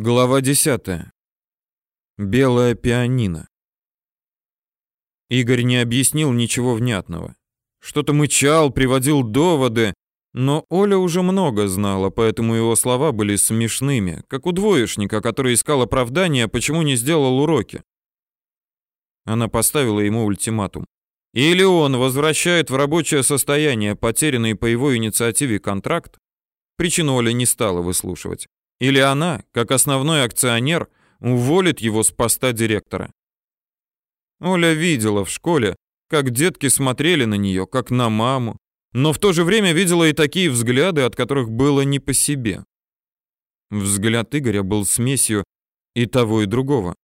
Глава 10. Белое пианино. Игорь не объяснил ничего внятного. Что-то мычал, приводил доводы, но Оля уже много знала, поэтому его слова были смешными, как у двоечника, который искал оправдания, почему не сделал уроки. Она поставила ему ультиматум. Или он возвращает в рабочее состояние потерянный по его инициативе контракт, причину Оля не стала выслушивать или она, как основной акционер, уволит его с поста директора. Оля видела в школе, как детки смотрели на нее, как на маму, но в то же время видела и такие взгляды, от которых было не по себе. Взгляд Игоря был смесью и того, и другого.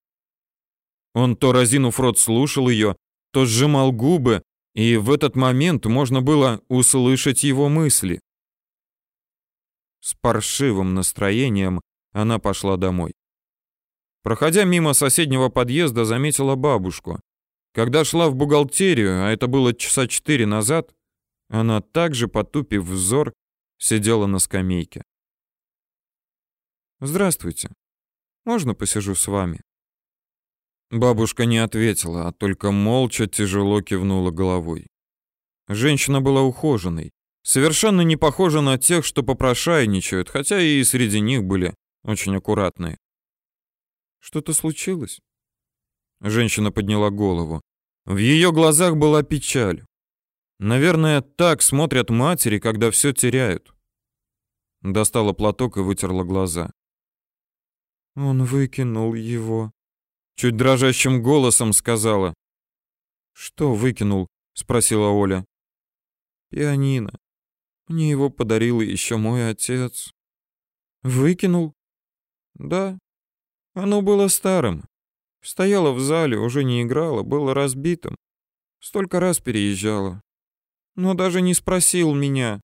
Он то разинув рот слушал ее, то сжимал губы, и в этот момент можно было услышать его мысли. С паршивым настроением она пошла домой. Проходя мимо соседнего подъезда, заметила бабушку. Когда шла в бухгалтерию, а это было часа четыре назад, она также, потупив взор, сидела на скамейке. «Здравствуйте. Можно посижу с вами?» Бабушка не ответила, а только молча тяжело кивнула головой. Женщина была ухоженной, Совершенно не похожа на тех, что попрошайничают, хотя и среди них были очень аккуратные. Что-то случилось? Женщина подняла голову. В ее глазах была печаль. Наверное, так смотрят матери, когда все теряют. Достала платок и вытерла глаза. Он выкинул его. Чуть дрожащим голосом сказала. Что выкинул? спросила Оля. Пианино. Мне его подарил еще мой отец. Выкинул? Да. Оно было старым. Стояло в зале, уже не играло, было разбитым. Столько раз переезжало. Но даже не спросил меня.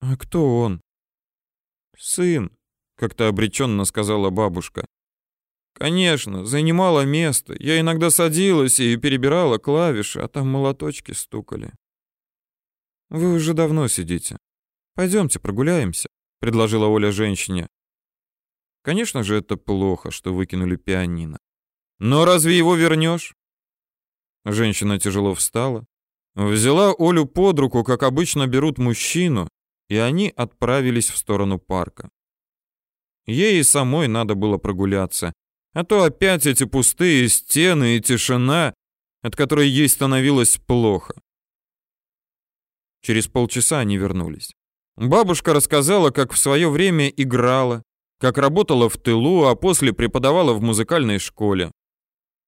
А кто он? Сын, как-то обреченно сказала бабушка. Конечно, занимала место. Я иногда садилась и перебирала клавиши, а там молоточки стукали. Вы уже давно сидите. Пойдемте прогуляемся, предложила Оля женщине. Конечно же, это плохо, что выкинули пианино. Но разве его вернешь? Женщина тяжело встала, взяла Олю под руку, как обычно берут мужчину, и они отправились в сторону парка. Ей и самой надо было прогуляться, а то опять эти пустые стены и тишина, от которой ей становилось плохо. Через полчаса они вернулись. Бабушка рассказала, как в свое время играла, как работала в тылу, а после преподавала в музыкальной школе.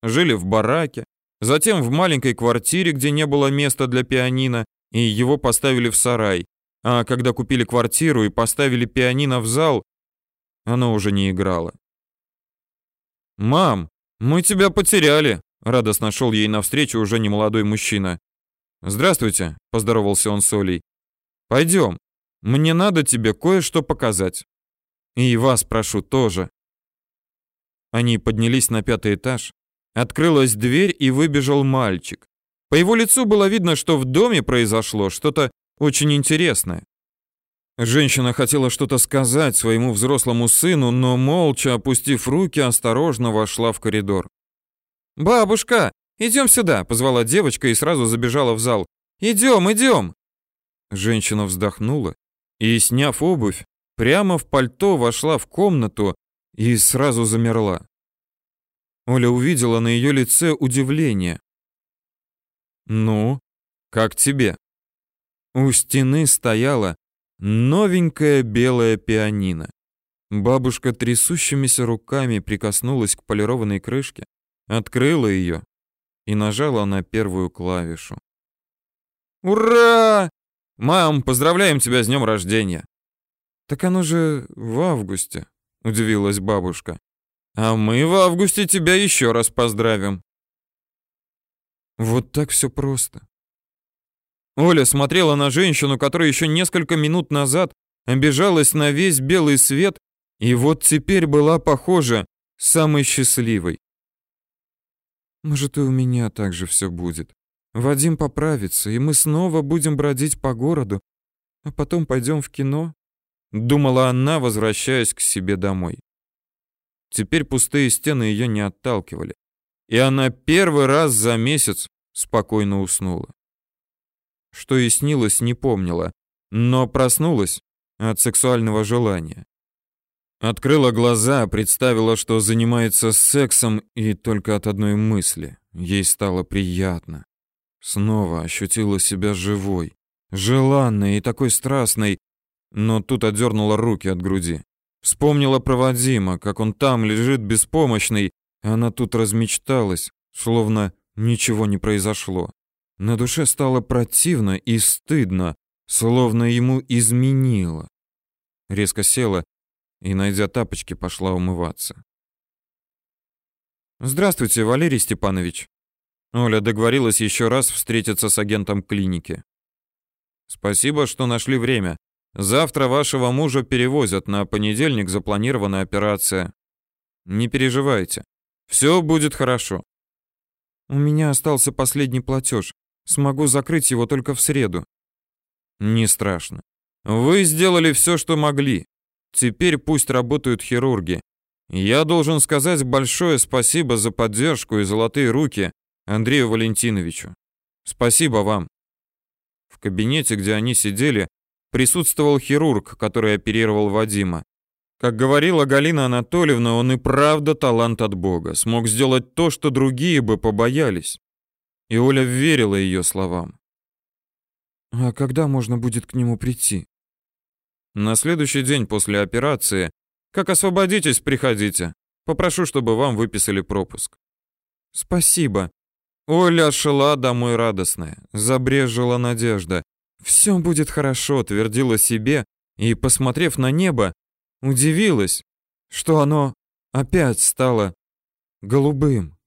Жили в бараке, затем в маленькой квартире, где не было места для пианино, и его поставили в сарай. А когда купили квартиру и поставили пианино в зал, оно уже не играло. «Мам, мы тебя потеряли!» Радостно шел ей навстречу уже немолодой мужчина. «Здравствуйте», — поздоровался он с Олей. «Пойдем. Мне надо тебе кое-что показать. И вас прошу тоже». Они поднялись на пятый этаж. Открылась дверь, и выбежал мальчик. По его лицу было видно, что в доме произошло что-то очень интересное. Женщина хотела что-то сказать своему взрослому сыну, но молча, опустив руки, осторожно вошла в коридор. «Бабушка, «Идем сюда», — позвала девочка и сразу забежала в зал. «Идем, идем!» Женщина вздохнула и, сняв обувь, прямо в пальто вошла в комнату и сразу замерла. Оля увидела на ее лице удивление. «Ну, как тебе?» У стены стояла новенькая белая пианино. Бабушка трясущимися руками прикоснулась к полированной крышке, открыла ее и нажала на первую клавишу. «Ура! Мам, поздравляем тебя с днем рождения!» «Так оно же в августе», — удивилась бабушка. «А мы в августе тебя еще раз поздравим». Вот так все просто. Оля смотрела на женщину, которая еще несколько минут назад обижалась на весь белый свет и вот теперь была похожа самой счастливой. Может, и у меня так же все будет. Вадим поправится, и мы снова будем бродить по городу, а потом пойдем в кино?» Думала она, возвращаясь к себе домой. Теперь пустые стены ее не отталкивали. И она первый раз за месяц спокойно уснула. Что и снилось, не помнила, но проснулась от сексуального желания. Открыла глаза, представила, что занимается сексом, и только от одной мысли ей стало приятно. Снова ощутила себя живой, желанной и такой страстной, но тут отдернула руки от груди. Вспомнила про Вадима, как он там лежит беспомощный, она тут размечталась, словно ничего не произошло. На душе стало противно и стыдно, словно ему изменило. Резко села и, найдя тапочки, пошла умываться. «Здравствуйте, Валерий Степанович». Оля договорилась еще раз встретиться с агентом клиники. «Спасибо, что нашли время. Завтра вашего мужа перевозят, на понедельник запланирована операция. Не переживайте, все будет хорошо». «У меня остался последний платеж. Смогу закрыть его только в среду». «Не страшно. Вы сделали все, что могли. Теперь пусть работают хирурги. Я должен сказать большое спасибо за поддержку и золотые руки Андрею Валентиновичу. Спасибо вам. В кабинете, где они сидели, присутствовал хирург, который оперировал Вадима. Как говорила Галина Анатольевна, он и правда талант от Бога, смог сделать то, что другие бы побоялись. И Оля верила ее словам. «А когда можно будет к нему прийти?» На следующий день после операции, как освободитесь, приходите. Попрошу, чтобы вам выписали пропуск. Спасибо. Оля шла домой радостная, забрежила надежда. Все будет хорошо, твердила себе и, посмотрев на небо, удивилась, что оно опять стало голубым.